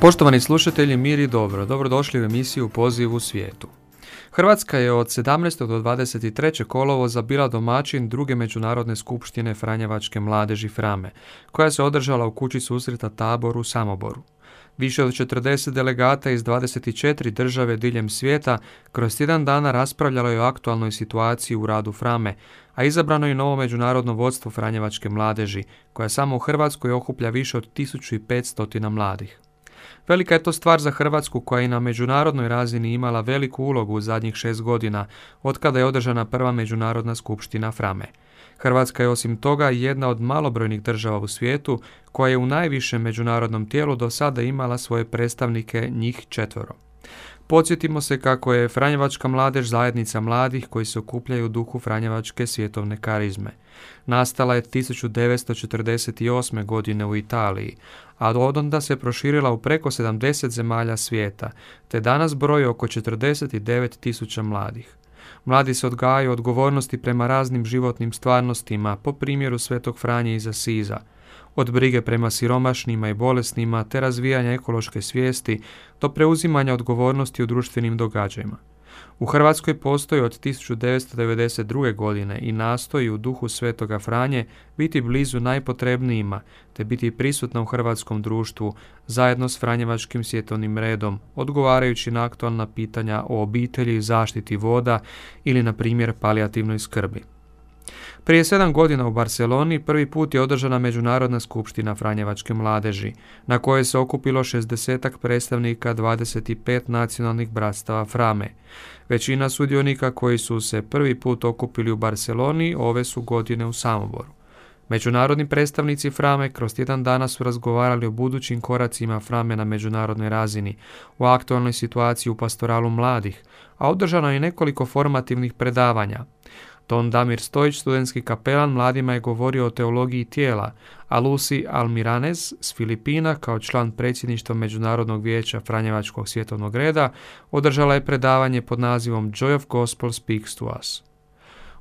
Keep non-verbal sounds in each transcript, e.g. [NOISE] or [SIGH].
Poštovani slušatelji, mir i dobro. Dobrodošli u emisiju Poziv u svijetu. Hrvatska je od 17. do 23. kolovoza bila domaćin druge međunarodne skupštine Franjevačke mladeži Frame, koja se održala u kući susreta Taboru u Samoboru. Više od 40 delegata iz 24 države diljem svijeta kroz tjedan dana raspravljalo je o aktualnoj situaciji u radu Frame, a izabrano je novo međunarodno vodstvo Franjevačke mladeži, koja samo u Hrvatskoj okuplja više od 1500 mladih. Velika je to stvar za Hrvatsku koja je na međunarodnoj razini imala veliku ulogu u zadnjih šest godina, otkada je održana prva međunarodna skupština Frame. Hrvatska je osim toga jedna od malobrojnih država u svijetu koja je u najvišem međunarodnom tijelu do sada imala svoje predstavnike njih četvoro. Podsjetimo se kako je Franjevačka mladež zajednica mladih koji se okupljaju u duhu Franjevačke svjetovne karizme. Nastala je 1948. godine u Italiji, a od onda se proširila u preko 70 zemalja svijeta, te danas broji oko 49 tisuća mladih. Mladi se odgajaju odgovornosti prema raznim životnim stvarnostima, po primjeru Svetog Franje iz Asiza, od brige prema siromašnima i bolesnima te razvijanja ekološke svijesti do preuzimanja odgovornosti u društvenim događajima. U Hrvatskoj postoji od 1992. godine i nastoji u duhu Svetoga Franje biti blizu najpotrebnijima te biti prisutna u hrvatskom društvu zajedno s Franjevačkim svjetovnim redom, odgovarajući na aktualna pitanja o obitelji zaštiti voda ili na primjer palijativnoj skrbi. Prije sedam godina u Barceloni prvi put je održana Međunarodna skupština Franjevačke mladeži, na kojoj se okupilo 60 predstavnika 25 nacionalnih bratstava Frame. Većina sudionika koji su se prvi put okupili u Barceloni ove su godine u Samoboru. Međunarodni predstavnici Frame kroz tjedan dana su razgovarali o budućim koracima Frame na međunarodnoj razini, u aktualnoj situaciji u pastoralu mladih, a održano je nekoliko formativnih predavanja. Don Damir Stojić, studentski kapelan, mladima je govorio o teologiji tijela, a Lucy Almiranez s Filipina, kao član predsjedništva Međunarodnog vijeća Franjevačkog svjetovnog reda, održala je predavanje pod nazivom Joy of Gospel Speaks to Us.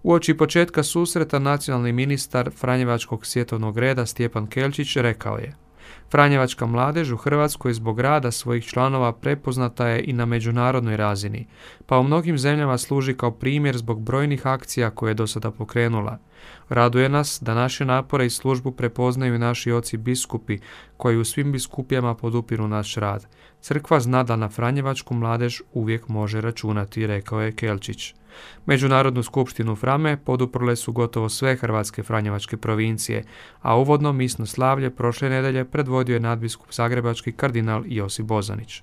Uoči početka susreta nacionalni ministar Franjevačkog svjetovnog reda Stjepan Kelčić rekao je Franjevačka mladež u Hrvatskoj zbog rada svojih članova prepoznata je i na međunarodnoj razini, pa u mnogim zemljama služi kao primjer zbog brojnih akcija koje je do sada pokrenula. Raduje nas da naše napore i službu prepoznaju naši oci biskupi koji u svim biskupijama podupiru naš rad. Crkva zna da na Franjevačku mladež uvijek može računati, rekao je Kelčić. Međunarodnu skupštinu Frame poduprle su gotovo sve hrvatske Franjevačke provincije, a uvodno misno slavlje prošle nedelje predvodio je nadbiskup Zagrebački kardinal Josip Bozanić.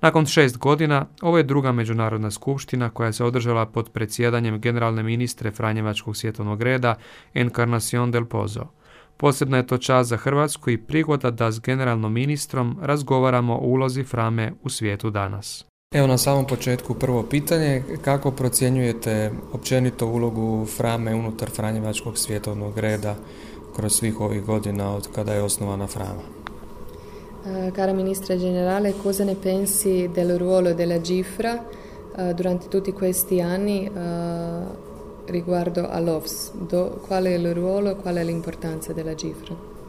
Nakon šest godina, ovo je druga međunarodna skupština koja se održala pod predsjedanjem generalne ministre Franjevačkog svjetovnog reda Encarnacion del Pozo. Posebna je to čast za Hrvatsku i prigoda da s generalnom ministrom razgovaramo o ulozi Frame u svijetu danas. Evo na samom početku prvo pitanje, kako procjenjujete općenito ulogu Frame unutar Franjevačkog svjetovnog reda kroz svih ovih godina od kada je osnovana Frama? Cara Ministra Generale, cosa ne pensi del ruolo della Gifra durante tutti questi anni riguardo all'OVS? Do, qual è il ruolo e qual è l'importanza della Gifra?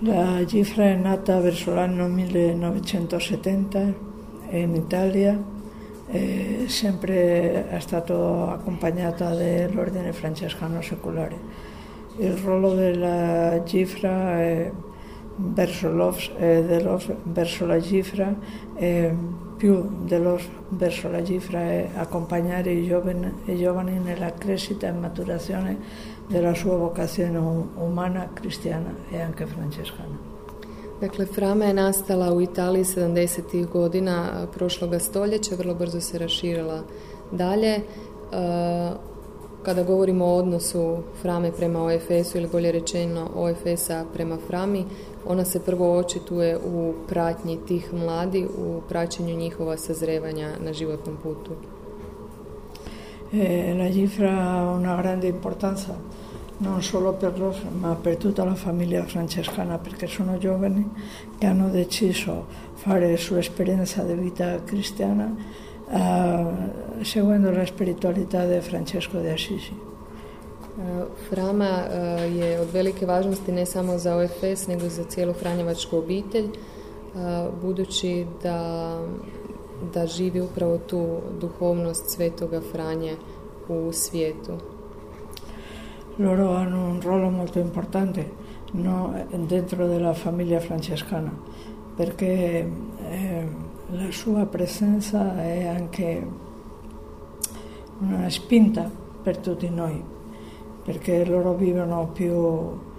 La cifra è nata verso l'anno 1970 in Italia e sempre è stata accompagnata dall'ordine francescano secolare. Il ruolo della cifra è verso, eh, verso la cifra è più dello verso la cifra è accompagnare i giovani, i giovani nella crescita e maturazione della sua vocazione umana, cristiana e anche francescana. Dakle, Frama je nastala u Italiji 70. godina prošloga stoljeća, vrlo brzo se raširila dalje. kada govorimo o odnosu Frame prema OFS-u ili bolje rečeno OFS-a prema Frami, ona se prvo očituje u pratnji tih mladi, u praćenju njihova sazrevanja na životnom putu. Eh, la cifra una grande importanza non solo per loro ma per tutta la famiglia francescana perché sono giovani che hanno deciso fare sua esperienza di vita cristiana seguendo la spiritualità di Francesco de Assisi. Eh, Frama uh, je od velike važnosti ne samo za OFS nego i za cijelu Franjevačku obitelj budući da, da živi upravo tu duhovnost svetoga Franje u svijetu. Loro hanno un ruolo molto importante no, dentro della famiglia francescana perché eh, la sua presenza è anche una spinta per tutti noi perché loro vivono più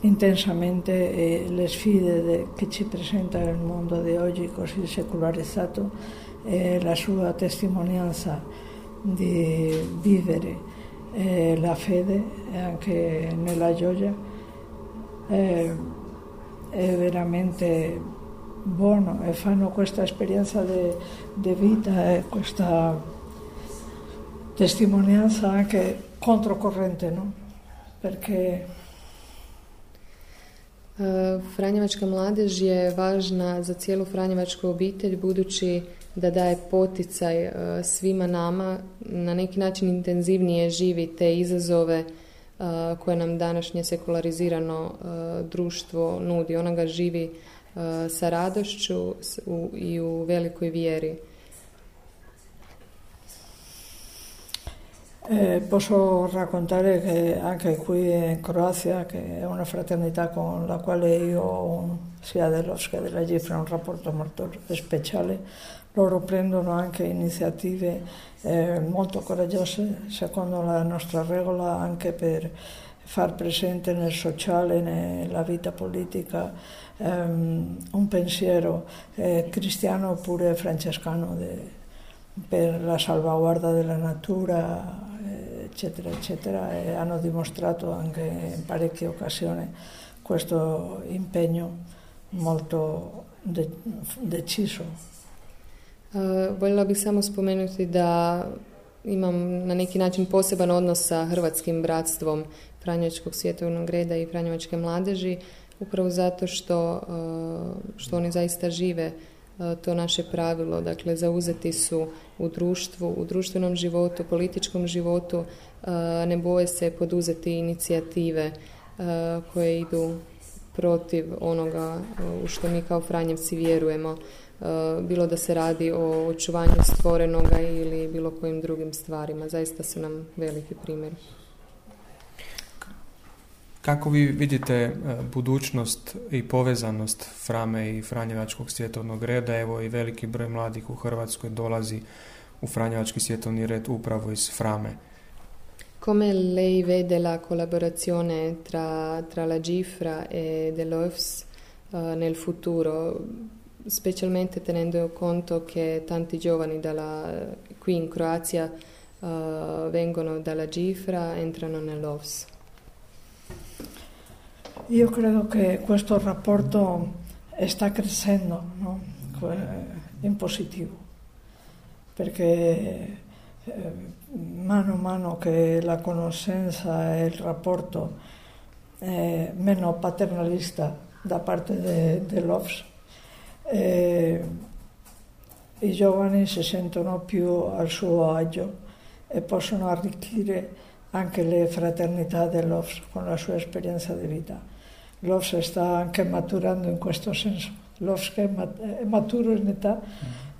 intensamente le sfide de, che ci presenta il mondo di oggi così secolarizzato e la sua testimonianza di vivere eh, la fede anche nella gioia eh, è veramente buono e fanno questa esperienza di vita e questa testimonianza anche controcorrente, no? Perché Franjevačka mladež je važna za cijelu Franjevačku obitelj budući da daje poticaj e, svima nama, na neki način intenzivnije živi te izazove e, koje nam današnje sekularizirano e, društvo nudi. Ona ga živi sa radošću i u velikoj vjeri. Eh, posso raccontare che anche qui in Croazia, che è una fraternità con la quale io, sia dell'OS che della GIFRA, un rapporto molto speciale, loro prendono anche iniziative eh, molto coraggiose, secondo la nostra regola, anche per far presente nel sociale, nella vita politica, ehm, un pensiero eh, cristiano oppure francescano de, per la salvaguardia della natura, eccetera, eccetera, e hanno dimostrato anche in parecchie occasioni questo impegno molto de- deciso. Uh, voljela bih samo spomenuti da imam na neki način poseban odnos sa Hrvatskim bratstvom Franjevačkog svjetovnog reda i Franjevačke mladeži, upravo zato što, uh, što oni zaista žive to naše pravilo, dakle zauzeti su u društvu, u društvenom životu, političkom životu, e, ne boje se poduzeti inicijative e, koje idu protiv onoga u što mi kao Franjevci vjerujemo, bilo da se radi o očuvanju stvorenoga ili bilo kojim drugim stvarima. Zaista su nam veliki primjer. Kako vi vidite e, budućnost i povezanost Frame i Franjevačkog svjetovnog reda? Evo i veliki broj mladih u Hrvatskoj dolazi u Franjevački svjetovni red upravo iz Frame. Come lei vede la collaborazione tra, tra la Gifra e dell'OFS uh, nel futuro, specialmente tenendo conto che tanti giovani dalla, qui in Croazia uh, vengono dalla Gifra, entrano nell'OFS? Io credo che questo rapporto sta crescendo no? in positivo, perché eh, mano a mano che la conoscenza e il rapporto è meno paternalista da parte de, dell'OFS, eh, i giovani si sentono più al suo agio e possono arricchire anche le fraternità dell'OFS con la sua esperienza di vita. L'OFS sta anche maturando in questo senso. L'OFS che è maturo in età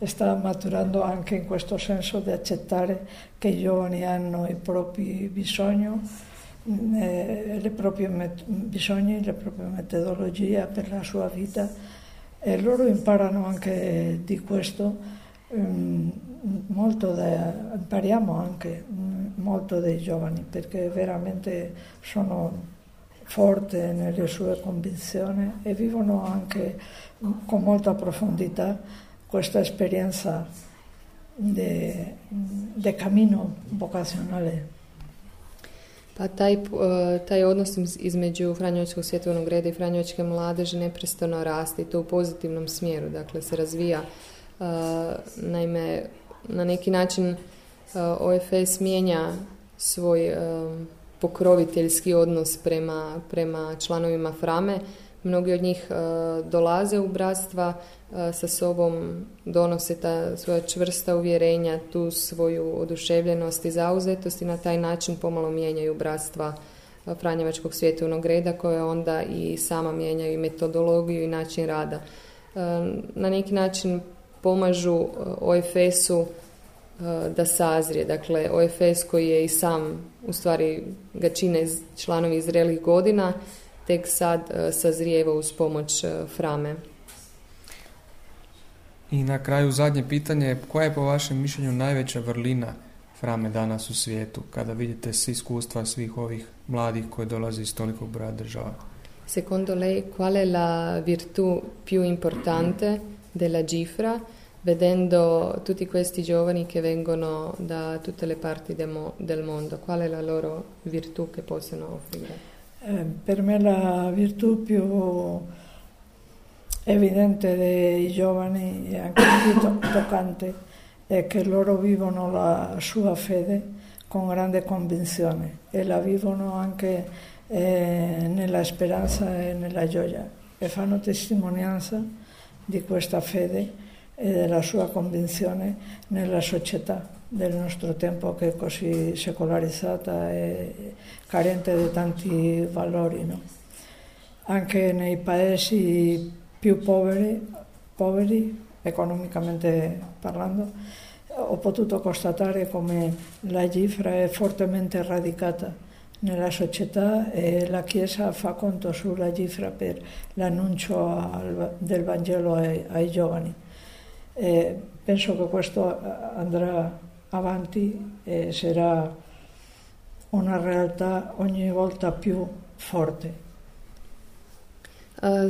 sta maturando anche in questo senso di accettare che i giovani hanno i propri bisogni, eh, le proprie met- bisogni, le proprie metodologie per la sua vita e loro imparano anche di questo um, molto da, impariamo anche um, molto dei giovani perché veramente sono forte nelle sue convinzioni e vivono anche con molta profondità questa esperienza di cammino vocazionale. Pa taj, taj odnos između Franjevačkog svjetovnog reda i Franjevačke mladeže neprestano raste i to u pozitivnom smjeru, dakle se razvija. Naime, na neki način OFS mijenja svoj pokroviteljski odnos prema, prema članovima Frame. Mnogi od njih dolaze u bratstva, sa sobom donose ta svoja čvrsta uvjerenja, tu svoju oduševljenost i zauzetost i na taj način pomalo mijenjaju bratstva Franjevačkog svjetovnog reda koje onda i sama mijenjaju i metodologiju i način rada. Na neki način pomažu OFS-u da sazrije. Dakle, OFS koji je i sam, u stvari ga čine članovi iz relih godina, tek sad sazrijeva uz pomoć Frame. I na kraju zadnje pitanje, koja je po vašem mišljenju najveća vrlina Frame danas u svijetu, kada vidite s iskustva svih ovih mladih koji dolaze iz tolikog broja država? Secondo lei, qual è la virtù più importante della Gifra, vedendo tutti questi giovani che vengono da tutte le parti del mondo? Qual è la loro virtù che possono offrire? Eh, per me la virtù più evidente dei giovani e anche più toccante è che loro vivono la sua fede con grande convinzione e la vivono anche eh, nella speranza e nella gioia e fanno testimonianza di questa fede e della sua convinzione nella società del nostro tempo che è così secolarizzata e carente di tanti valori. No? Anche nei paesi più poveri, poveri economicamente parlando, ho potuto constatare come la cifra è fortemente radicata nella società e la Chiesa fa conto sulla cifra per l'annuncio del Vangelo ai, ai giovani. E penso che questo andrà avanti e sarà una realtà ogni volta più forte.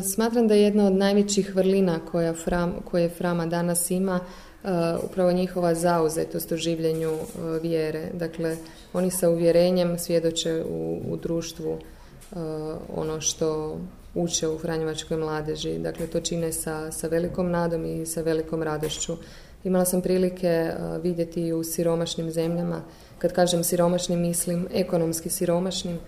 Smatram da je jedna od najvećih vrlina koja Fram, koje Frama danas ima upravo njihova zauzetost u življenju vjere. Dakle, oni sa uvjerenjem svjedoče u, u društvu ono što uče u Franjevačkoj mladeži. Dakle, to čine sa, sa velikom nadom i sa velikom radošću. Imala sam prilike vidjeti u siromašnim zemljama, kad kažem siromašnim mislim ekonomski siromašnim,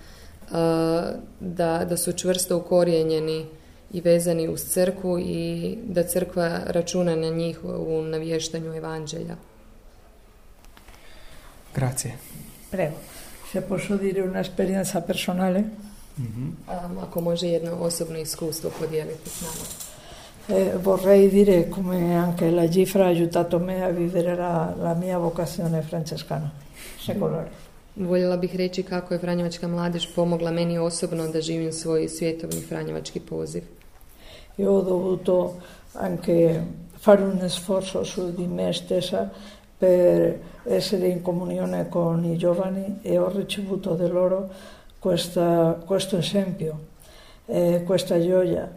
da, da su čvrsto ukorijenjeni i vezani uz crkvu i da crkva računa na njih u navještanju evanđelja. Grazie. Prego. Se posso dire una esperienza personale? Mm-hmm. Um, ako može jedno osobno iskustvo podijeliti s nama. Eh, vorrei dire come anche la Gifra ha aiutato me a vivere la, la mia vocazione francescana secolare. Voljela bih reći kako je Franjevačka mladež pomogla meni osobno da živim svoj svjetovni Franjevački poziv. Io ho dovuto anche fare un sforzo su di me stessa per essere in comunione con i giovani e ho ricevuto da loro questa, questo esempio, eh, questa gioia.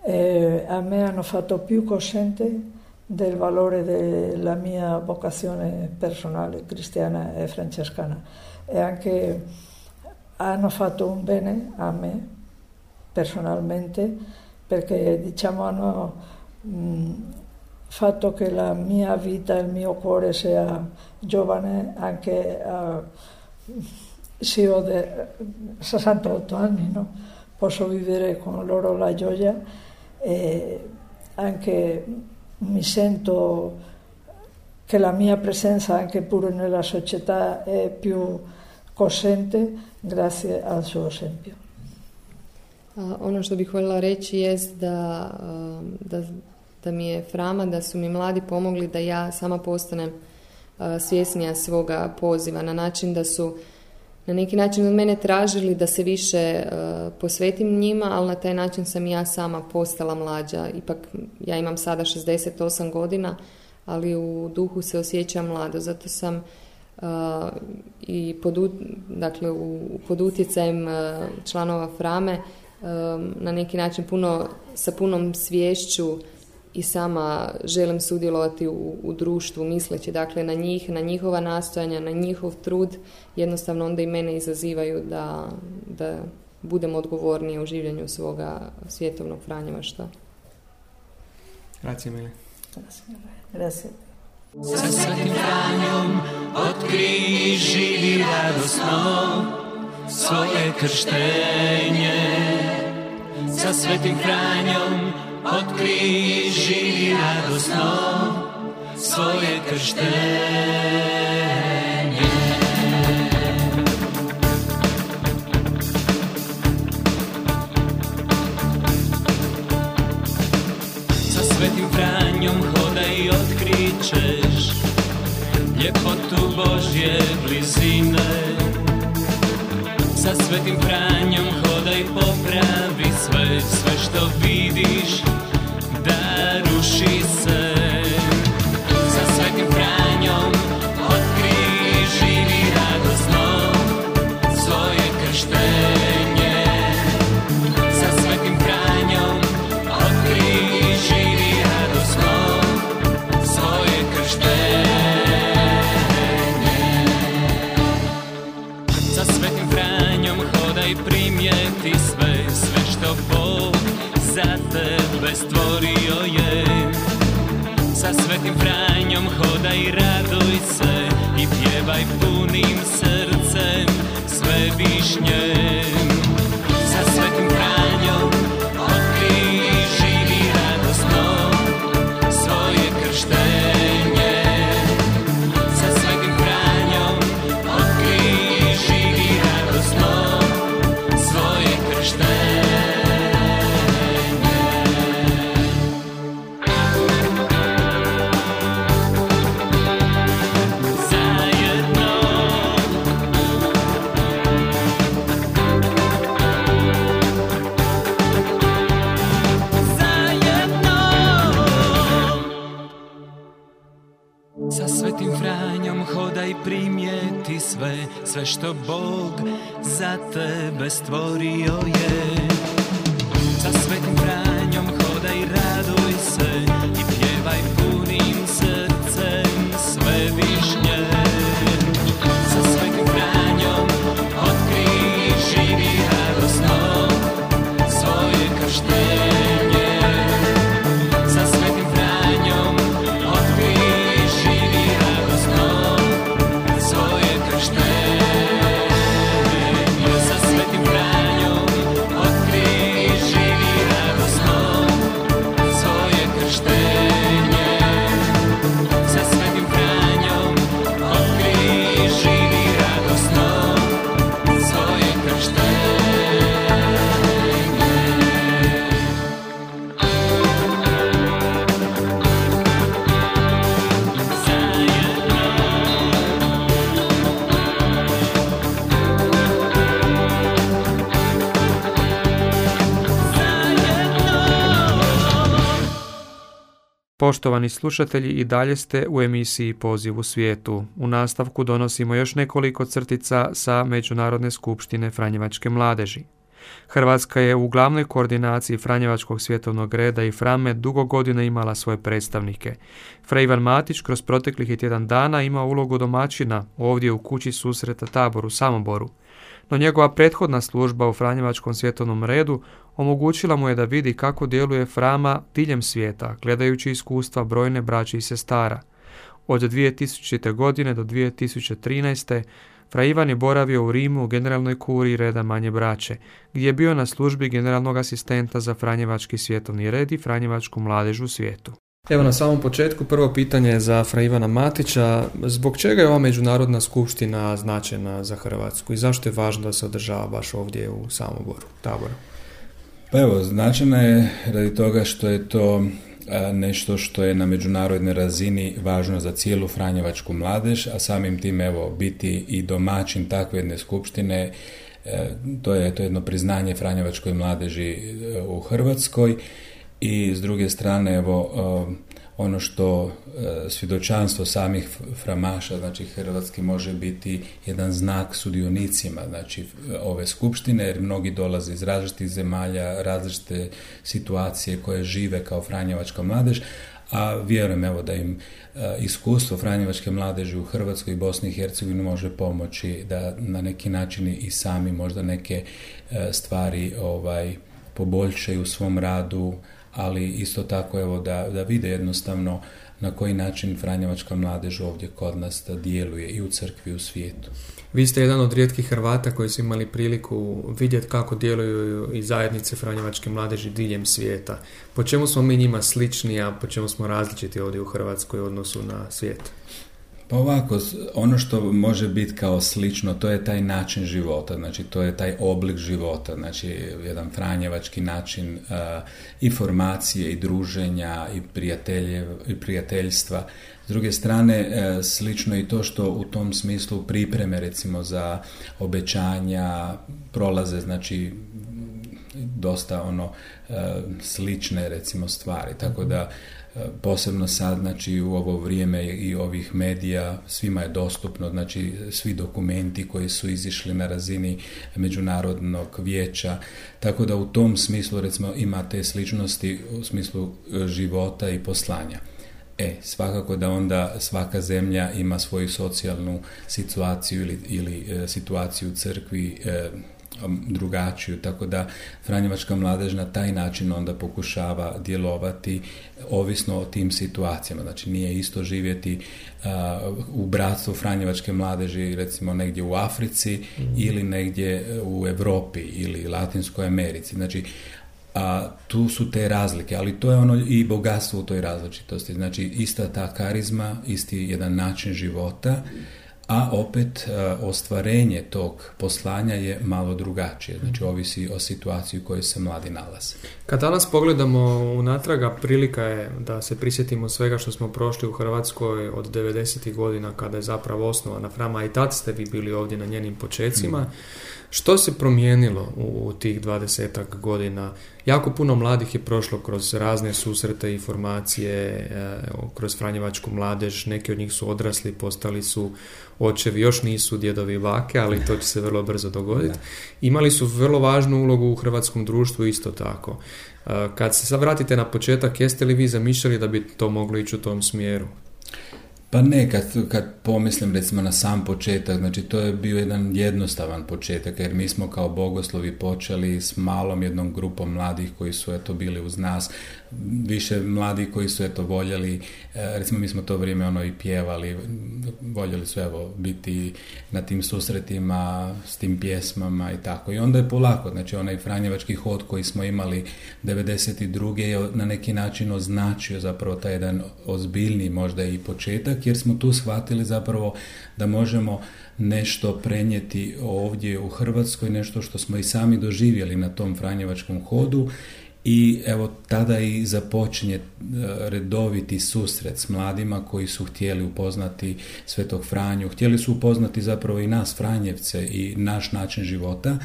Eh, a me hanno fatto più cosciente del valore della mia vocazione personale cristiana e francescana e anche hanno fatto un bene a me personalmente perché diciamo hanno mh, fatto che la mia vita, il mio cuore sia giovane anche a sì, ho 68 anni, no? posso vivere con loro la gioia e anche mi sento che la mia presenza anche pure nella società è più cosciente grazie al suo esempio. ono što bih voljela reći jest da, da, da mi je Frama, da su mi mladi pomogli da ja sama postanem svjesnija svoga poziva na način da su na neki način od mene tražili da se više posvetim njima, ali na taj način sam ja sama postala mlađa. Ipak ja imam sada 68 godina, ali u duhu se osjećam mlado. Zato sam i pod, dakle, u, pod utjecajem članova Frame na neki način puno, sa punom svješću i sama želim sudjelovati u, u društvu misleći dakle na njih, na njihova nastojanja, na njihov trud, jednostavno onda i mene izazivaju da, da budem odgovornije u življenju svoga svjetovnog franjevaštva. Grazie mille. Grazie. Sa svetim Franjom otkrij živi radosno svoje krštenje. Sa svetim Franjom otkrij živi radosno svoje krštenje. svetim Franjom hodaj i otkrićeš ljepotu Božje blizine. Sa svetim Franjom hodaj popravi sve, sve što vidiš da ruši se. Sa svetim Franjom otkri živi radosno svoje krštenje. Sa svetim Franjom otkri živi radosno svoje krštenje. Sa svetim Franjom hodaj primjeti sve, sve što Bog za tebe stvorio je. Sa svetim Franjom hodaj raduj se i pjevaj punim srcem sve višnje. Sve Sve što Bog za tebe stvorio je. Sa svetim Franjom Poštovani slušatelji, i dalje ste u emisiji Poziv u svijetu. U nastavku donosimo još nekoliko crtica sa Međunarodne skupštine Franjevačke mladeži. Hrvatska je u glavnoj koordinaciji Franjevačkog svjetovnog reda i Frame dugo godina imala svoje predstavnike. Frej Ivan Matić kroz proteklih je tjedan dana imao ulogu domaćina ovdje u kući susreta taboru Samoboru. No njegova prethodna služba u Franjevačkom svjetovnom redu omogućila mu je da vidi kako djeluje Frama diljem svijeta, gledajući iskustva brojne braće i sestara. Od 2000. godine do 2013. Fra Ivan je boravio u Rimu u generalnoj kuriji reda manje braće, gdje je bio na službi generalnog asistenta za Franjevački svjetovni red i Franjevačku mladež u svijetu. Evo na samom početku prvo pitanje je za Fra Ivana Matića. Zbog čega je ova međunarodna skupština značajna za Hrvatsku i zašto je važno da se održava baš ovdje u Samoboru, taboru? Pa evo, značajna je radi toga što je to a, nešto što je na međunarodnoj razini važno za cijelu Franjevačku mladež, a samim tim evo biti i domaćin takve jedne skupštine, e, to je to je jedno priznanje Franjevačkoj mladeži e, u Hrvatskoj i s druge strane evo e, ono što e, svjedočanstvo samih framaša, znači hrvatski može biti jedan znak sudionicima, znači ove skupštine, jer mnogi dolaze iz različitih zemalja, različite situacije koje žive kao Franjevačka mladež, a vjerujem evo da im e, iskustvo Franjevačke mladeži u Hrvatskoj i Bosni i Hercegovini može pomoći da na neki način i sami možda neke e, stvari ovaj poboljšaju u svom radu, ali isto tako evo da, da vide jednostavno na koji način Franjevačka mladež ovdje kod nas djeluje i u crkvi u svijetu. Vi ste jedan od rijetkih Hrvata koji su imali priliku vidjeti kako djeluju i zajednice Franjevačke mladeži diljem svijeta. Po čemu smo mi njima slični, a po čemu smo različiti ovdje u Hrvatskoj u odnosu na svijet? Pa ovako, ono što može biti kao slično, to je taj način života, znači to je taj oblik života, znači jedan franjevački način uh, i formacije i druženja i, prijatelje, i prijateljstva. S druge strane, uh, slično i to što u tom smislu pripreme recimo za obećanja prolaze, znači dosta ono uh, slične recimo stvari, tako da posebno sad znači u ovo vrijeme i ovih medija svima je dostupno znači svi dokumenti koji su izišli na razini međunarodnog vijeća. Tako da u tom smislu recimo ima te sličnosti u smislu e, života i poslanja. E, svakako da onda svaka zemlja ima svoju socijalnu situaciju ili, ili e, situaciju crkvi e, drugačiju, tako da Franjevačka mladež na taj način onda pokušava djelovati ovisno o tim situacijama. Znači nije isto živjeti u bratstvu Franjevačke mladeži recimo negdje u Africi mhm. ili negdje u Europi ili Latinskoj Americi. Znači a tu su te razlike, ali to je ono i bogatstvo u toj različitosti. Znači ista ta karizma, isti jedan način života a opet e, ostvarenje tog poslanja je malo drugačije, znači ovisi o situaciji u kojoj se mladi nalaze. Kad danas pogledamo unatraga, prilika je da se prisjetimo svega što smo prošli u Hrvatskoj od 90. godina kada je zapravo osnovana Frama i tad ste vi bili ovdje na njenim počecima. Mm. Što se promijenilo u tih dvadesetak godina? Jako puno mladih je prošlo kroz razne susrete i formacije, e, kroz Franjevačku mladež, neki od njih su odrasli, postali su očevi, još nisu djedovi bake, ali to će se vrlo brzo dogoditi. Imali su vrlo važnu ulogu u hrvatskom društvu isto tako. E, kad se sad vratite na početak, jeste li vi zamišljali da bi to moglo ići u tom smjeru? Pa ne, kad, kad pomislim recimo na sam početak, znači to je bio jedan jednostavan početak, jer mi smo kao bogoslovi počeli s malom jednom grupom mladih koji su eto bili uz nas, više mladi koji su eto voljeli, e, recimo mi smo to vrijeme ono i pjevali, voljeli su evo biti na tim susretima s tim pjesmama i tako. I onda je polako, znači onaj Franjevački hod koji smo imali 92. je na neki način označio zapravo taj jedan ozbiljni možda i početak, jer smo tu shvatili zapravo da možemo nešto prenijeti ovdje u Hrvatskoj, nešto što smo i sami doživjeli na tom Franjevačkom hodu i evo tada i započinje e, redoviti susret s mladima koji su htjeli upoznati Svetog Franju, htjeli su upoznati zapravo i nas Franjevce i naš način života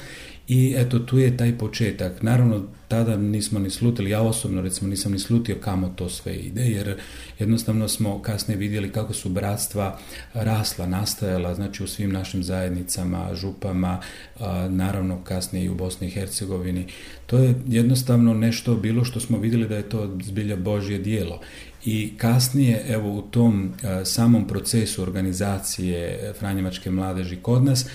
i eto tu je taj početak. Naravno tada nismo ni slutili, ja osobno recimo nisam ni slutio kamo to sve ide jer jednostavno smo kasnije vidjeli kako su bratstva rasla, nastajala znači u svim našim zajednicama, župama, naravno kasnije i u Bosni i Hercegovini. To je jednostavno nešto bilo što smo vidjeli da je to zbilja Božje dijelo i kasnije evo u tom samom procesu organizacije Franjevačke mladeži kod nas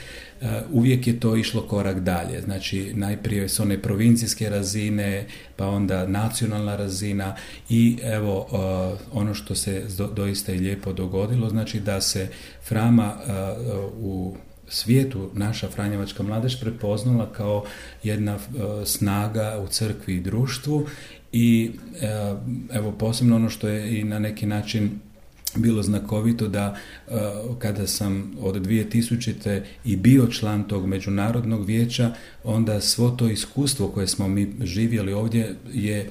uvijek je to išlo korak dalje. Znači, najprije s one provincijske razine, pa onda nacionalna razina i evo e, ono što se doista i lijepo dogodilo, znači da se Frama e, u svijetu naša Franjevačka mladež prepoznala kao jedna snaga u crkvi i društvu i evo posebno ono što je i na neki način bilo znakovito da e, kada sam od 2000. i bio član tog međunarodnog vijeća, onda svo to iskustvo koje smo mi živjeli ovdje je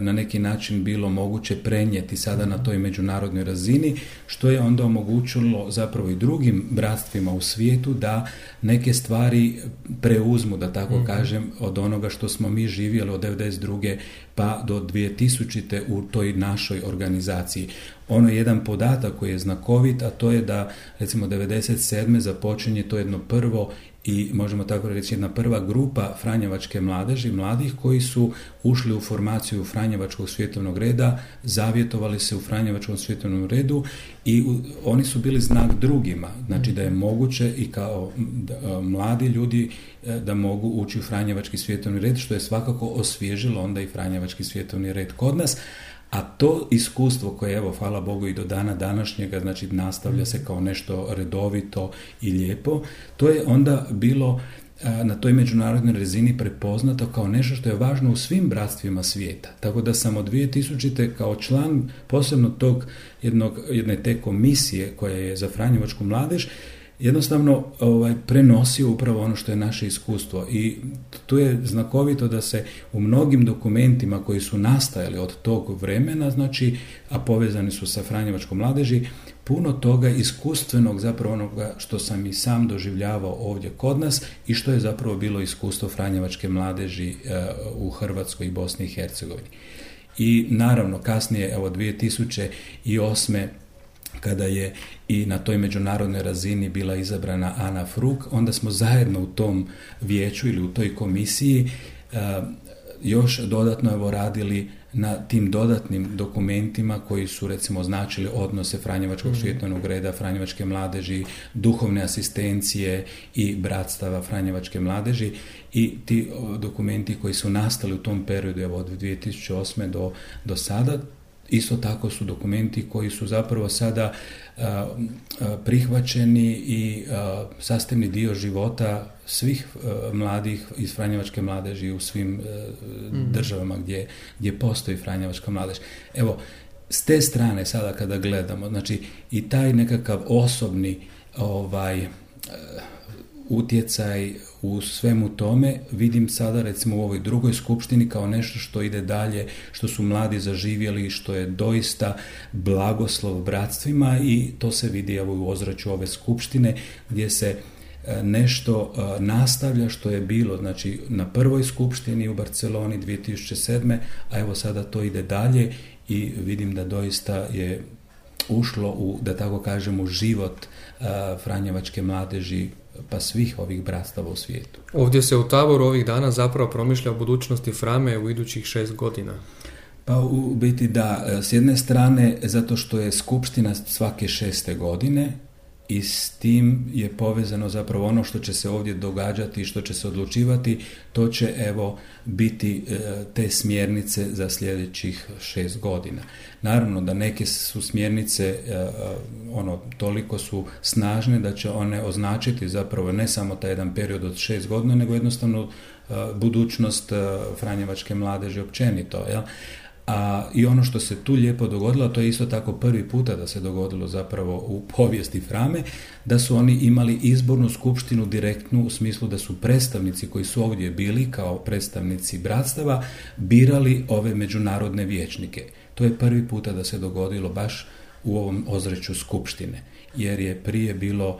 na neki način bilo moguće prenijeti sada na toj međunarodnoj razini, što je onda omogućilo zapravo i drugim bratstvima u svijetu da neke stvari preuzmu, da tako mhm. kažem, od onoga što smo mi živjeli od 92. pa do 2000. u toj našoj organizaciji. Ono je jedan podatak koji je znakovit, a to je da recimo 97. započinje to jedno prvo i možemo tako reći jedna prva grupa Franjevačke mladeži, mladih koji su ušli u formaciju Franjevačkog svjetovnog reda, zavjetovali se u Franjevačkom svjetovnom redu i oni su bili znak drugima, znači da je moguće i kao mladi ljudi e, da mogu ući u Franjevački svjetovni red, što je svakako osvježilo onda i Franjevački svjetovni red kod nas, a to iskustvo koje evo hvala Bogu i do dana današnjega znači nastavlja se kao nešto redovito i lijepo to je onda bilo na toj međunarodnoj razini prepoznato kao nešto što je važno u svim bratstvima svijeta. Tako da sam od 2000. kao član posebno tog jednog, jedne te komisije koja je za Franjevačku mladež jednostavno ovaj, prenosio upravo ono što je naše iskustvo i tu je znakovito da se u mnogim dokumentima koji su nastajali od tog vremena, znači, a povezani su sa Franjevačkom mladeži, puno toga iskustvenog zapravo onoga što sam i sam doživljavao ovdje kod nas i što je zapravo bilo iskustvo Franjevačke mladeži eh, u Hrvatskoj i Bosni i Hercegovini. I naravno kasnije, evo 2008 kada je i na toj međunarodnoj razini bila izabrana Ana Fruk, onda smo zajedno u tom vijeću ili u toj komisiji e, još dodatno evo radili na tim dodatnim dokumentima koji su recimo označili odnose Franjevačkog mm. reda, Franjevačke mladeži, duhovne asistencije i bratstava Franjevačke mladeži i ti dokumenti koji su nastali u tom periodu evo, od 2008. do, do sada Isto tako su dokumenti koji su zapravo sada prihvaćeni i sastavni dio života svih mladih iz Franjevačke mladeži u svim mhm. državama gdje, gdje postoji Franjevačka mladež. Evo, s te strane sada kada gledamo, znači i taj nekakav osobni ovaj utjecaj u svemu tome vidim sada recimo u ovoj drugoj skupštini kao nešto što ide dalje, što su mladi zaživjeli, što je doista blagoslov bratstvima i to se vidi evo u ozračju ove skupštine gdje se e, nešto e, nastavlja što je bilo znači na prvoj skupštini u Barceloni 2007. a evo sada to ide dalje i vidim da doista je ušlo u, da tako kažem, u život uh, Franjevačke mladeži pa svih ovih brastava u svijetu. Ovdje se u taboru ovih dana zapravo promišlja o budućnosti Frame u idućih šest godina. Pa u biti da, e, s jedne strane zato što je skupština svake šeste godine i s tim je povezano zapravo ono što će se ovdje događati i što će se odlučivati, to će evo biti e, te smjernice za sljedećih šest godina. Naravno da neke su smjernice e, e, ono toliko su snažne da će one označiti zapravo ne samo taj jedan period od šest godina, nego jednostavno budućnost Franjevačke mladeže općenito. Jel? A, I ono što se tu lijepo dogodilo, to je isto tako prvi puta da se dogodilo zapravo u povijesti Frame, da su oni imali izbornu skupštinu direktnu u smislu da su predstavnici koji su ovdje bili kao predstavnici bratstava birali ove međunarodne vijećnike. To je prvi puta da se dogodilo baš u ovom ozreću skupštine, jer je prije bilo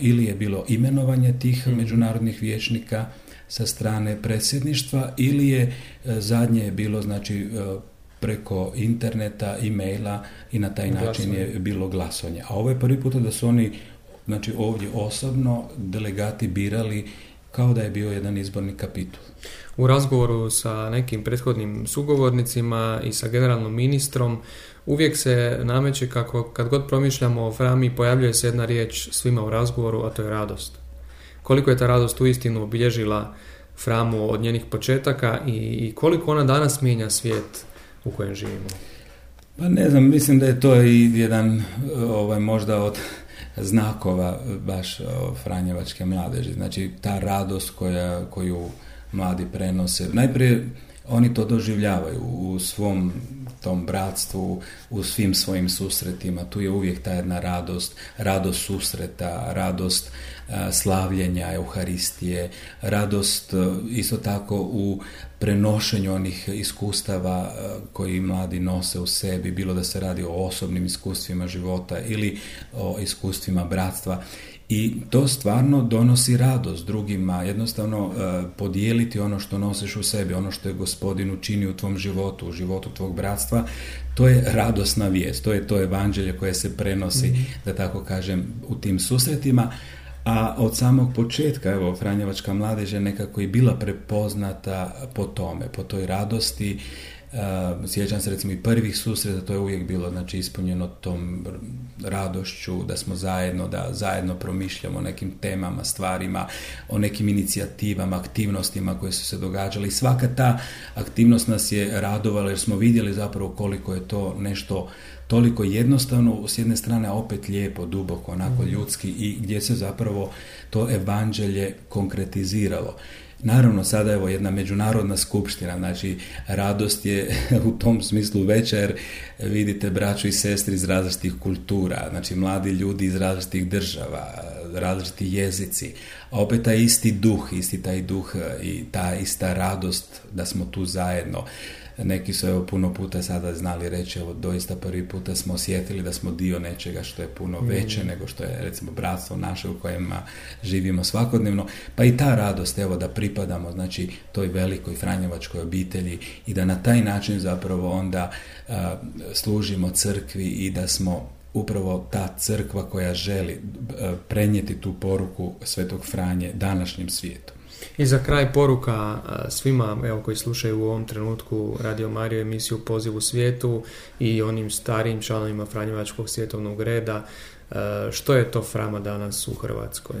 ili je bilo imenovanje tih mhm. međunarodnih vijećnika sa strane predsjedništva ili je e, zadnje je bilo znači preko interneta, e-maila i na taj način je bilo glasovanje. A ovo je prvi puta da su oni znači ovdje osobno delegati birali kao da je bio jedan izborni kapitul. U razgovoru sa nekim prethodnim sugovornicima i sa generalnom ministrom uvijek se nameće kako kad god promišljamo o Frami pojavljuje se jedna riječ svima u razgovoru, a to je radost. Koliko je ta radost uistinu obilježila Framu od njenih početaka i, i koliko ona danas mijenja svijet u kojem živimo? Pa ne znam, mislim da je to i jedan ovaj, možda od znakova baš Franjevačke mladeži. Znači ta radost koja, koju mladi prenose. Najprije oni to doživljavaju u svom tom bratstvu, u svim svojim susretima. Tu je uvijek ta jedna radost, radost susreta, radost slavljenja Euharistije, radost isto tako u prenošenju onih iskustava koji mladi nose u sebi, bilo da se radi o osobnim iskustvima života ili o iskustvima bratstva i to stvarno donosi radost drugima, jednostavno e, podijeliti ono što nosiš u sebi, ono što je gospodin učinio u tvom životu, u životu tvog bratstva, to je radosna vijest, to je to evanđelje koje se prenosi, mhm. da tako kažem, u tim susretima, a od samog početka, evo, Franjevačka mladež je nekako i bila prepoznata po tome, po toj radosti sjećam se recimo i prvih susreta, to je uvijek bilo znači, ispunjeno tom radošću, da smo zajedno, da zajedno promišljamo o nekim temama, stvarima, o nekim inicijativama, aktivnostima koje su se događale i svaka ta aktivnost nas je radovala jer smo vidjeli zapravo koliko je to nešto toliko jednostavno, s jedne strane opet lijepo, duboko, onako mhm. ljudski i gdje se zapravo to evanđelje konkretiziralo. Naravno, sada evo jedna međunarodna skupština, znači radost je [LAUGHS] u tom smislu veća jer vidite braću i sestri iz različitih kultura, znači mladi ljudi iz različitih država, različiti jezici, a opet taj isti duh, isti taj duh i ta ista radost da smo tu zajedno. Neki su evo puno puta sada znali reći, evo doista prvi puta smo osjetili da smo dio nečega što je puno mm. veće nego što je recimo bratstvo naše u kojem živimo svakodnevno. Pa i ta radost evo da pripadamo znači toj velikoj Franjevačkoj obitelji i da na taj način zapravo onda služimo crkvi i da smo upravo ta crkva koja želi prenijeti tu poruku Svetog Franje današnjem svijetu. I za kraj poruka svima evo, koji slušaju u ovom trenutku Radio Mariju emisiju Poziv u svijetu i onim starijim članovima Franjevačkog svjetovnog reda. Što je to Frama danas u Hrvatskoj?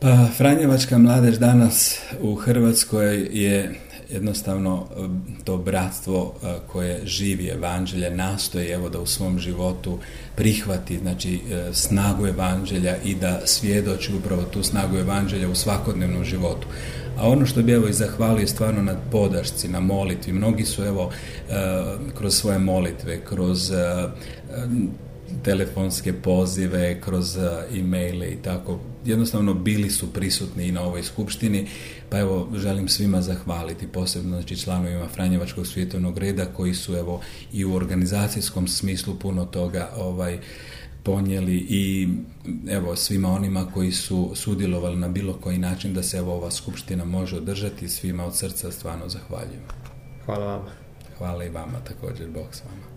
Pa Franjevačka mladež danas u Hrvatskoj je jednostavno e, to bratstvo e, koje živi evanđelje nastoji evo da u svom životu prihvati znači e, snagu evanđelja i da svjedoči upravo tu snagu evanđelja u svakodnevnom životu. A ono što bi evo i zahvalio stvarno na podašci, na molitvi. Mnogi su evo kroz svoje molitve, kroz telefonske pozive, kroz e-maile i tako. Jednostavno bili su prisutni i na ovoj skupštini pa evo, želim svima zahvaliti, posebno znači, članovima Franjevačkog svjetovnog reda koji su evo i u organizacijskom smislu puno toga ovaj ponijeli i evo svima onima koji su sudjelovali na bilo koji način da se evo ova skupština može održati svima od srca stvarno zahvaljujem. Hvala vama. Hvala i vama također, Bog s vama.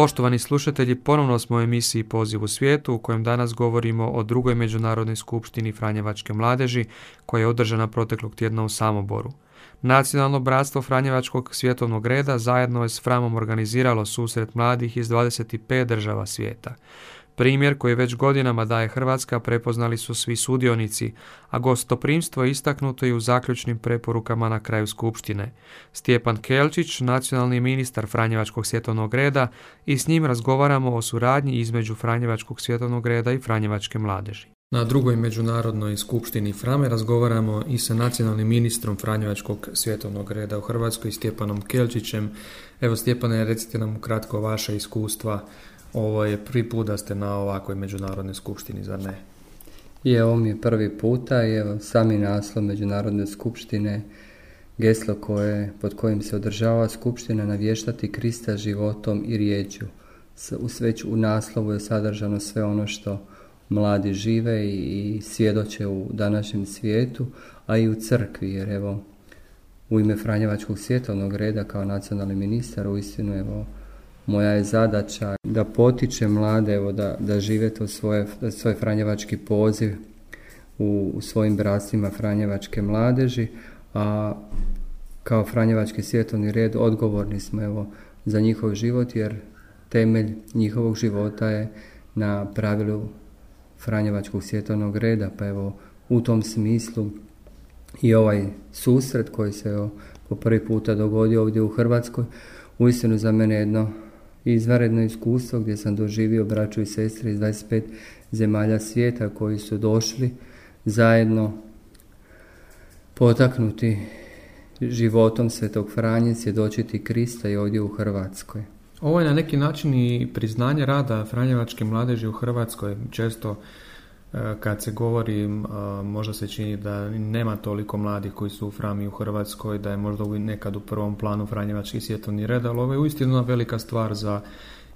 Poštovani slušatelji, ponovno smo u emisiji Poziv u svijetu u kojem danas govorimo o drugoj međunarodnoj skupštini Franjevačke mladeži koja je održana proteklog tjedna u Samoboru. Nacionalno bratstvo Franjevačkog svjetovnog reda zajedno je s Framom organiziralo susret mladih iz 25 država svijeta. Primjer koji već godinama daje Hrvatska prepoznali su svi sudionici, a gostoprimstvo je istaknuto i u zaključnim preporukama na kraju Skupštine. Stjepan Kelčić, nacionalni ministar Franjevačkog svjetovnog reda i s njim razgovaramo o suradnji između Franjevačkog svjetovnog reda i Franjevačke mladeži. Na drugoj međunarodnoj skupštini Frame razgovaramo i sa nacionalnim ministrom Franjevačkog svjetovnog reda u Hrvatskoj, Stjepanom Kelčićem. Evo Stjepane, recite nam kratko vaše iskustva ovo je prvi put da ste na ovakvoj međunarodnoj skupštini, zar ne? Je, ovo mi je prvi puta i evo sami naslov međunarodne skupštine, geslo koje, pod kojim se održava skupština navještati Krista životom i riječju. U već u naslovu je sadržano sve ono što mladi žive i svjedoče u današnjem svijetu, a i u crkvi, jer evo u ime Franjevačkog svjetovnog reda kao nacionalni ministar uistinu evo moja je zadaća da potiče mlade evo, da, da žive to svoje, svoj franjevački poziv u, u svojim bratstvima franjevačke mladeži, a kao franjevački svjetovni red odgovorni smo evo, za njihov život jer temelj njihovog života je na pravilu franjevačkog svjetovnog reda, pa evo u tom smislu i ovaj susret koji se evo, po prvi puta dogodio ovdje u Hrvatskoj, uistinu za mene jedno izvanredno iskustvo gdje sam doživio braću i sestre iz 25 zemalja svijeta koji su došli zajedno potaknuti životom Svetog Franje svjedočiti Krista i ovdje u Hrvatskoj. Ovo je na neki način i priznanje rada Franjevačke mladeži u Hrvatskoj. Često kad se govori, možda se čini da nema toliko mladih koji su u Frami u Hrvatskoj, da je možda nekad u prvom planu Franjevački svjetovni red, ali ovo je uistinu velika stvar za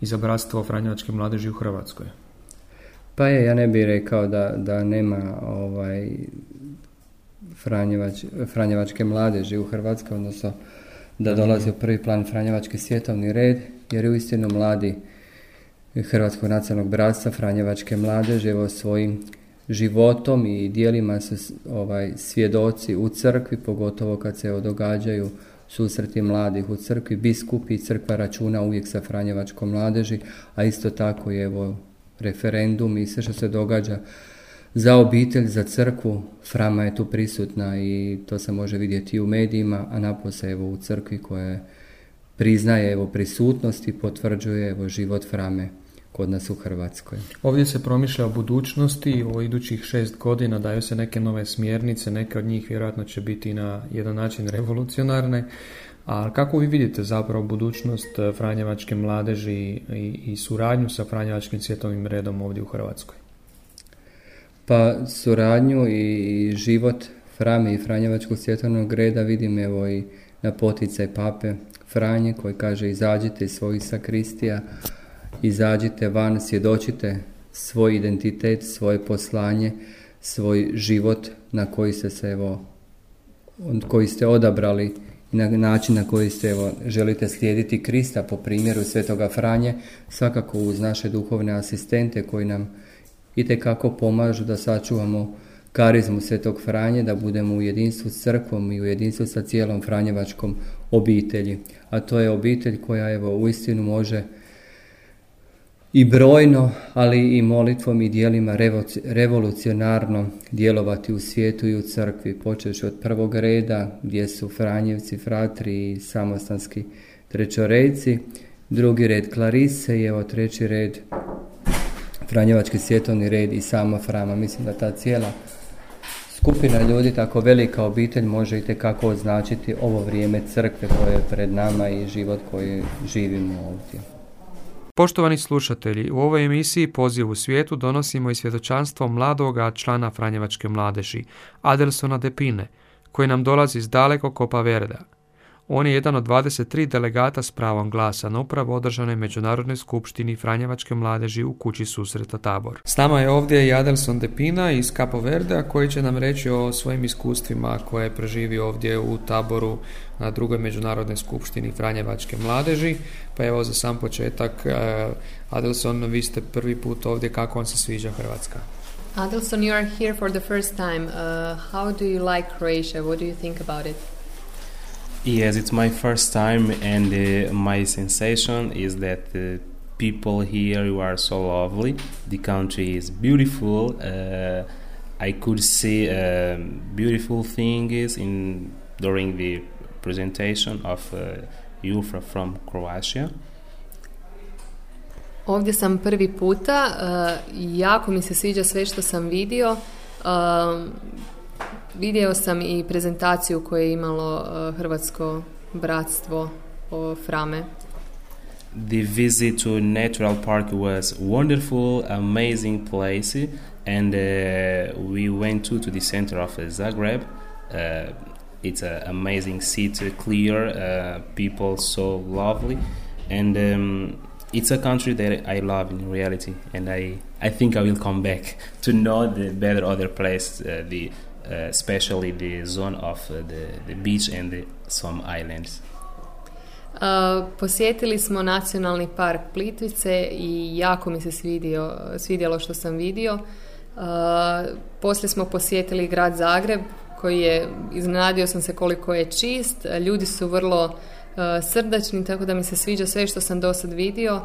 izabratstvo Franjevačke mladeži u Hrvatskoj. Pa je, ja ne bih rekao da, da nema ovaj, Franjevač, Franjevačke mladeži u Hrvatskoj, odnosno da dolazi u prvi plan Franjevački svjetovni red, jer je uistinu mladi Hrvatskog nacionalnog bratstva Franjevačke mladeže evo svojim životom i dijelima su ovaj, svjedoci u crkvi, pogotovo kad se događaju susreti mladih u crkvi, biskupi i crkva računa uvijek sa Franjevačkom mladeži, a isto tako je evo referendum i sve što se događa za obitelj, za crkvu, Frama je tu prisutna i to se može vidjeti i u medijima, a napose evo u crkvi koja priznaje evo prisutnost i potvrđuje evo život Frame kod nas u Hrvatskoj. Ovdje se promišlja o budućnosti, o idućih šest godina daju se neke nove smjernice, neke od njih vjerojatno će biti na jedan način revolucionarne. A kako vi vidite zapravo budućnost eh, Franjevačke mladeži i, i suradnju sa Franjevačkim svjetovnim redom ovdje u Hrvatskoj? Pa suradnju i život Frame i Franjevačkog svjetovnog reda vidim evo i na poticaj pape Franje koji kaže izađite iz svojih sakristija, izađite van, svjedočite svoj identitet, svoje poslanje, svoj život na koji ste se evo, koji ste odabrali i na način na koji ste evo, želite slijediti Krista po primjeru Svetoga Franje, svakako uz naše duhovne asistente koji nam itekako pomažu da sačuvamo karizmu Svetog Franje, da budemo u jedinstvu s crkvom i u jedinstvu sa cijelom Franjevačkom obitelji. A to je obitelj koja evo uistinu može i brojno, ali i molitvom i dijelima revolucionarno djelovati u svijetu i u crkvi, počeš od prvog reda gdje su Franjevci, Fratri i samostanski trećoreci, drugi red Klarise i evo treći red Franjevački svjetovni red i sama Frama. Mislim da ta cijela skupina ljudi, tako velika obitelj može i kako označiti ovo vrijeme crkve koje je pred nama i život koji živimo ovdje. Poštovani slušatelji, u ovoj emisiji Poziv u svijetu donosimo i svjedočanstvo mladoga člana Franjevačke mladeži, Adelsona Depine, koji nam dolazi iz daleko Kopa Verda. On je jedan od 23 delegata s pravom glasa na upravo održanoj Međunarodnoj skupštini Franjevačke mladeži u kući susreta Tabor. S nama je ovdje i Adelson Depina iz Capo Verdea koji će nam reći o svojim iskustvima koje je preživio ovdje u Taboru na drugoj Međunarodnoj skupštini Franjevačke mladeži. Pa evo za sam početak, eh, Adelson, vi ste prvi put ovdje, kako vam se sviđa Hrvatska? Adelson, you are here for the first time. Uh, how do you like Croatia? What do you think about it? Yes, it's my first time, and uh, my sensation is that the people here you are so lovely. The country is beautiful. Uh, I could see uh, beautiful things in during the presentation of uh, from Croatia. Ovdje sam prvi puta, uh, jako mi se sviđa sve što sam vidio. Vidio sam i prezentaciju koju je imalo uh, Hrvatsko bratstvo o Frame. The visit to Natural Park was wonderful, amazing place, and uh, we went to, to the center of Zagreb. Uh, it's an amazing city, clear, uh, people so lovely, and um, it's a country that I love in reality, and I, I think I will come back [LAUGHS] to know the better other place, uh, the especially the zone of uh, the, the beach and the, some islands. Uh, posjetili smo nacionalni park Plitvice i jako mi se svidio, svidjelo što sam vidio. Uh, poslije smo posjetili grad Zagreb koji je, iznenadio sam se koliko je čist, ljudi su vrlo Eh, srdačni, tako da mi se sviđa sve što sam do sad vidio.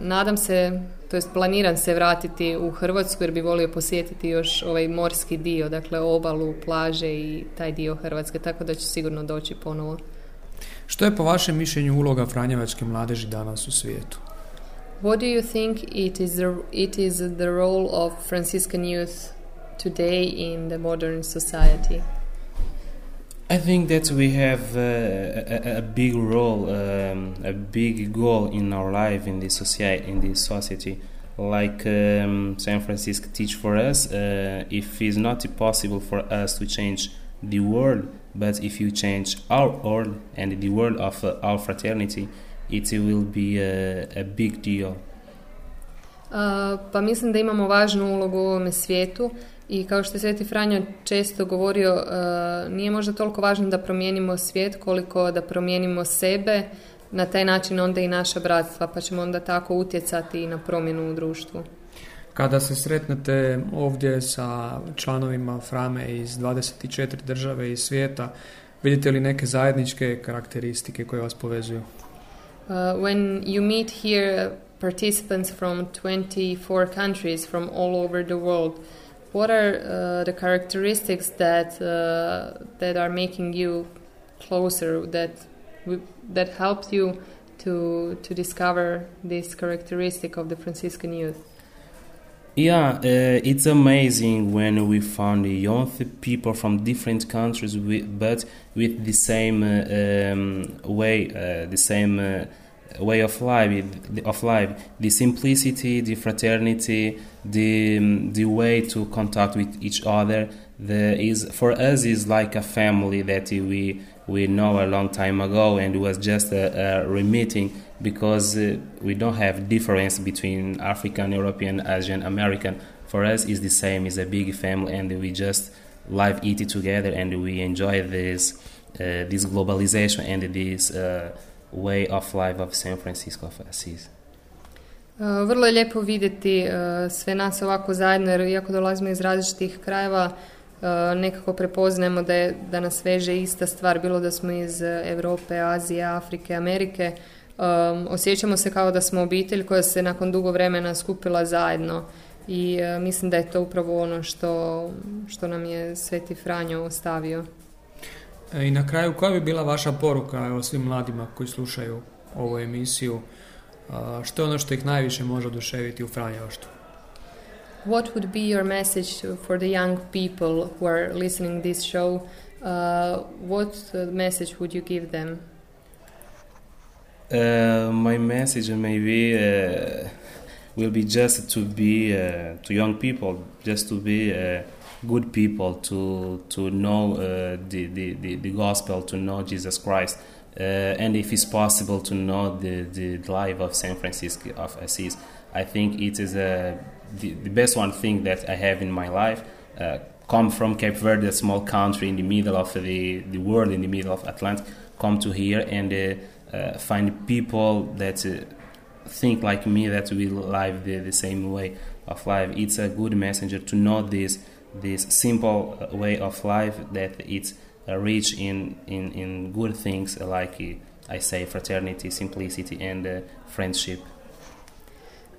Nadam se, to jest planiram se vratiti u Hrvatsku jer bi volio posjetiti još ovaj morski dio, dakle obalu, plaže i taj dio Hrvatske, tako da ću sigurno doći ponovo. Što je po vašem mišljenju uloga Franjevačke mladeži danas u svijetu? What do you think it is the, it is the role of Franciscan youth today in the modern society? I think that we have uh, a, a, big role, um, a big goal in our life in this society. In this society, like um, San Francisco teach for us, uh, if it's not possible for us to change the world, but if you change our world and the world of uh, our fraternity, it will be a, a big deal. Uh, pa mislim da imamo važnu ulogu u ovome svijetu I kao što je Sveti Franjo često govorio, uh, nije možda toliko važno da promijenimo svijet koliko da promijenimo sebe, na taj način onda i naša bratstva, pa ćemo onda tako utjecati i na promjenu u društvu. Kada se sretnete ovdje sa članovima Frame iz 24 države i svijeta, vidite li neke zajedničke karakteristike koje vas povezuju? Uh, when you meet here participants from 24 countries from all over the world, what are uh, the characteristics that uh, that are making you closer that that helped you to to discover this characteristic of the Franciscan youth? Yeah, uh, it's amazing when we found young people from different countries, with, but with the same uh, um, way, uh, the same uh, way of life of life. The simplicity the fraternity the the way to contact with each other. The is for us is like a family that we we know a long time ago and it was just a, a remeeting because uh, we don't have difference between african european asian american. For us is the same. Is a big family and we just live eat it together and we enjoy this uh, this globalization and this uh, way of life of San Francisco of Assisi. Uh, vrlo je lijepo vidjeti uh, sve nas ovako zajedno jer iako dolazimo iz različitih krajeva uh, nekako prepoznajemo da, je, da nas veže ista stvar, bilo da smo iz Europe, Azije, Afrike, Amerike. Osjećamo se kao da smo obitelj koja se nakon dugo vremena skupila zajedno i mislim da je to upravo ono što, što nam je Sveti Franjo ostavio. I na kraju, koja bi bila vaša poruka evo, svim mladima koji slušaju ovu emisiju? Što je ono što ih najviše može oduševiti u Franjevaštvu? what would be your message for the young people who are listening this show? Uh, what uh, message would you give them? Uh, my message maybe uh, will be just to be uh, to young people, just to be uh, good people, to to know the, the, the, the gospel, to know Jesus Christ, and if it's possible to know the, the life of Saint Francis of Assisi. I think it is a the, the best one thing that I have in my life. Uh, come from Cape Verde, a small country in the middle of the, the world, in the middle of Atlantic, come to here and uh, uh, find people that uh, think like me, that will live the, the same way of life. It's a good messenger to know this this simple uh, way of life that it's uh, rich in, in, in good things like I say fraternity, simplicity, and friendship.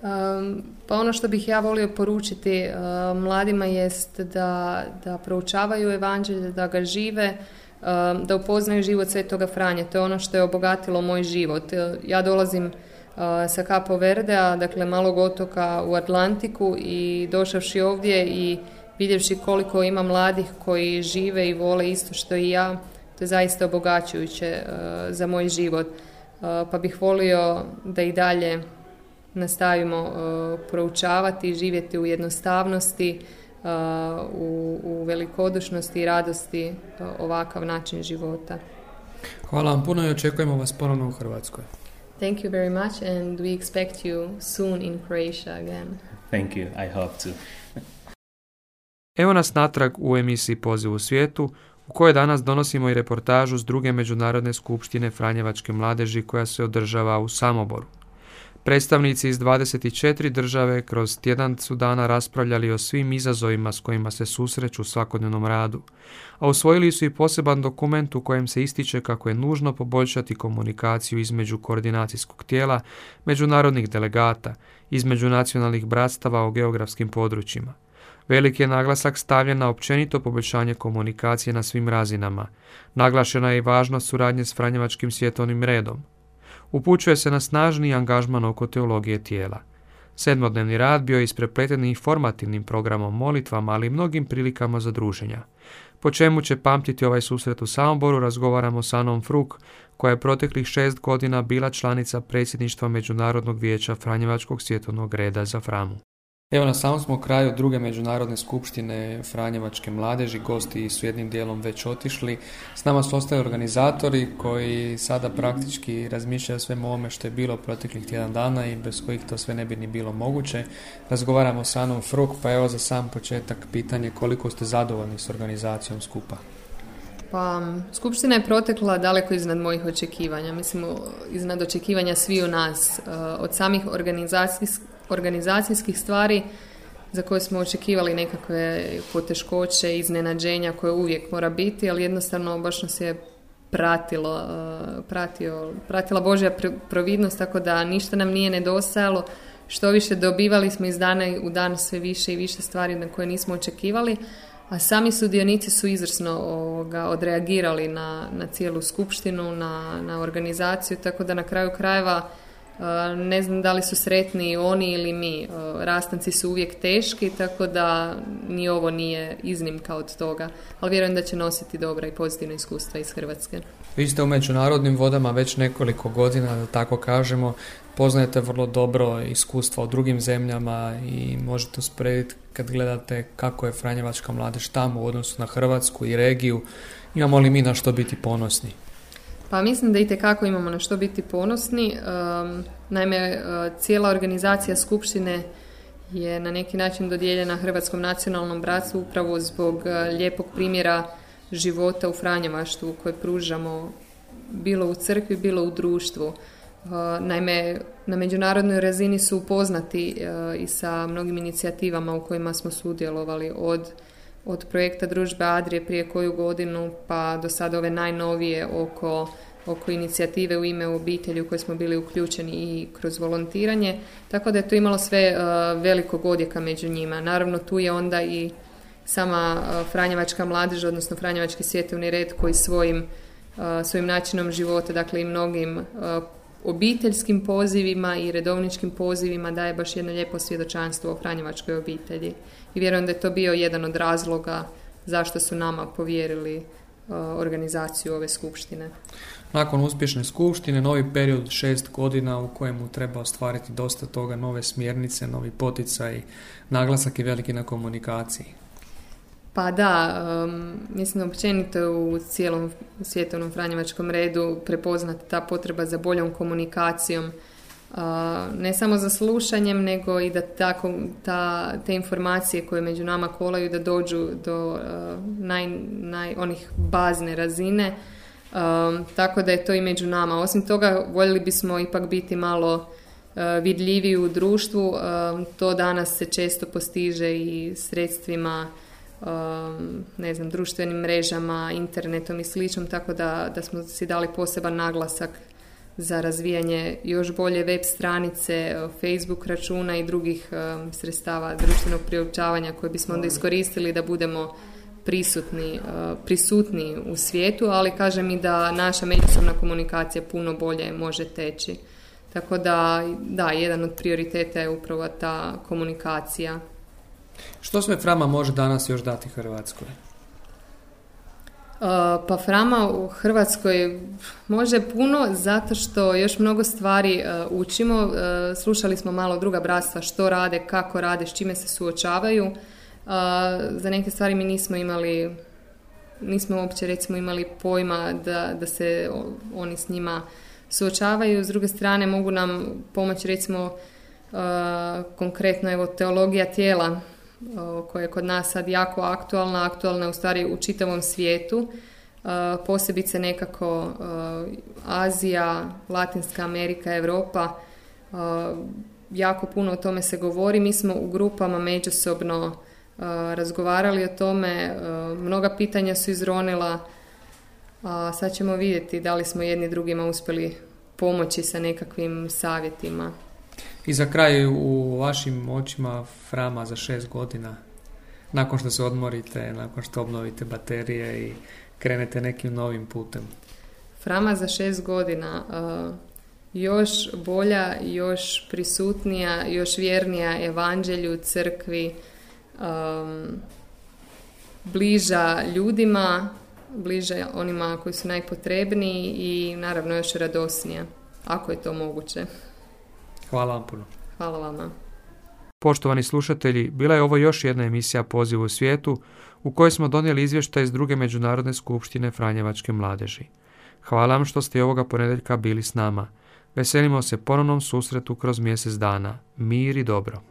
Um, pa ono što bih ja volio poručiti uh, mladima jest da, da proučavaju evanđelje, da ga žive, um, da upoznaju život Svetoga Franje. To je ono što je obogatilo moj život. Ja dolazim uh, sa Capo Verdea, dakle malog otoka u Atlantiku i došavši ovdje i vidjevši koliko ima mladih koji žive i vole isto što i ja, to je zaista obogaćujuće uh, za moj život. Pa bih volio da i dalje nastavimo uh, proučavati i živjeti u jednostavnosti, u, u velikodušnosti i radosti ovakav način života. Hvala vam puno i očekujemo vas ponovno u Hrvatskoj. Thank you very much and we expect you soon in Croatia again. Thank you, I hope to. Evo nas natrag u emisiji Poziv u svijetu, u kojoj danas donosimo i reportažu s druge međunarodne skupštine Franjevačke mladeži koja se održava u Samoboru. Predstavnici iz 24 države kroz tjedan su dana raspravljali o svim izazovima s kojima se susreću u svakodnevnom radu, a usvojili su i poseban dokument u kojem se ističe kako je nužno poboljšati komunikaciju između koordinacijskog tijela, međunarodnih delegata, između nacionalnih bratstava o geografskim područjima. Veliki je naglasak stavljen na općenito poboljšanje komunikacije na svim razinama. Naglašena je i važnost suradnje s Franjevačkim svjetovnim redom upućuje se na snažni angažman oko teologije tijela. Sedmodnevni rad bio je isprepleten informativnim programom molitvama, ali i mnogim prilikama za druženja. Po čemu će pamtiti ovaj susret u Samoboru, razgovaramo s Anom Fruk, koja je proteklih šest godina bila članica predsjedništva Međunarodnog vijeća Franjevačkog svjetovnog reda za Framu. Evo na samom smo kraju druge međunarodne skupštine Franjevačke mladeži, gosti su jednim dijelom već otišli. S nama su ostali organizatori koji sada praktički razmišljaju o svemu ovome što je bilo proteklih tjedan dana i bez kojih to sve ne bi ni bilo moguće. Razgovaramo s Anom Fruk, pa evo za sam početak pitanje koliko ste zadovoljni s organizacijom skupa. Pa, skupština je protekla daleko iznad mojih očekivanja. Mislim, iznad očekivanja svi u nas. Eh, od samih organizacijskih organizacijskih stvari za koje smo očekivali nekakve poteškoće, iznenađenja koje uvijek mora biti, ali jednostavno baš nas je pratilo, uh, pratio, pratila Božja providnost, tako da ništa nam nije nedostajalo. Što više dobivali smo iz dana u dan sve više i više stvari na koje nismo očekivali, a sami sudionici su izvrsno ovoga, odreagirali na, na cijelu skupštinu, na, na organizaciju, tako da na kraju krajeva ne znam da li su sretni oni ili mi. Rastanci su uvijek teški, tako da ni ovo nije iznimka od toga. Ali vjerujem da će nositi dobra i pozitivna iskustva iz Hrvatske. Vi ste u međunarodnim vodama već nekoliko godina, da tako kažemo. Poznajete vrlo dobro iskustva u drugim zemljama i možete usporediti kad gledate kako je Franjevačka mladež tamo u odnosu na Hrvatsku i regiju. Imamo li mi na što biti ponosni? Pa mislim da i tekako imamo na što biti ponosni. naime, e, cijela organizacija Skupštine je na neki način dodijeljena Hrvatskom nacionalnom bratstvu upravo zbog e, lijepog primjera života u Franjevaštvu koje pružamo bilo u crkvi, bilo u društvu. E, naime, na međunarodnoj razini su upoznati i sa mnogim inicijativama u kojima smo sudjelovali od od projekta Družbe Adrije prije koju godinu pa do sada ove najnovije oko, oko inicijative u ime obitelji u kojoj smo bili uključeni i kroz volontiranje. Tako da je to imalo sve uh, velikog odjeka među njima. Naravno tu je onda i sama uh, Franjevačka mladež, odnosno Franjevački svjetovni red koji svojim, uh, svojim načinom života, dakle i mnogim obiteljskim pozivima i redovničkim pozivima daje baš jedno lijepo svjedočanstvo o Franjevačkoj obitelji. I vjerujem da je to bio jedan od razloga zašto su nama povjerili uh, organizaciju ove skupštine. Nakon uspješne skupštine, novi period šest godina u kojemu treba ostvariti dosta toga, nove smjernice, novi poticaj, naglasak i veliki na komunikaciji. Pa da, um, mislim općenito u cijelom svjetovnom franjevačkom redu prepoznati ta potreba za boljom komunikacijom, ne samo za slušanjem, nego i da tako, ta, te informacije koje među nama kolaju da dođu do uh, naj, naj, onih bazne razine, um, tako da je to i među nama. Osim toga, voljeli bismo ipak biti malo uh, vidljiviji u društvu, um, to danas se često postiže i sredstvima Um, ne znam, društvenim mrežama, internetom i sličnom, tako da, da smo si dali poseban naglasak za razvijanje još bolje web stranice, Facebook računa i drugih um, sredstava društvenog priopćavanja koje bismo onda iskoristili da budemo prisutni, uh, prisutni u svijetu, ali kažem i da naša međusobna komunikacija puno bolje može teći. Tako da, da, jedan od prioriteta je upravo ta komunikacija što sve Frama može danas još dati Hrvatskoj? Uh, pa Frama u Hrvatskoj može puno zato što još mnogo stvari uh, učimo. Uh, slušali smo malo druga bratstva što rade, kako rade, s čime se suočavaju. Za neke stvari mi nismo imali nismo uopće recimo imali pojma da, da se oni s njima suočavaju. S druge strane mogu nam pomoći recimo konkretno evo teologija tijela koja je kod nas sad jako aktualna, aktualna u stvari u čitavom svijetu, posebice nekako Azija, Latinska Amerika, Europa, jako puno o tome se govori. Mi smo u grupama međusobno razgovarali o tome, mnoga pitanja su izronila, a sad ćemo vidjeti da li smo jedni drugima uspjeli pomoći sa nekakvim savjetima. I za kraj u vašim očima Frama za šest godina, nakon što se odmorite, nakon što obnovite baterije i krenete nekim novim putem. Frama za šest godina uh, još bolja, još prisutnija, još vjernija evanđelju, crkvi, um, bliža ljudima, bliža onima koji su najpotrebniji i naravno još radosnija, ako je to moguće. Hvala vam puno. Hvala vama. Poštovani slušatelji, bila je ovo još jedna emisija Poziv u svijetu u kojoj smo donijeli izvještaj iz druge Međunarodne skupštine Franjevačke mladeži. Hvala vam što ste ovoga ponedjeljka bili s nama. Veselimo se ponovnom susretu kroz mjesec dana. Mir i dobro.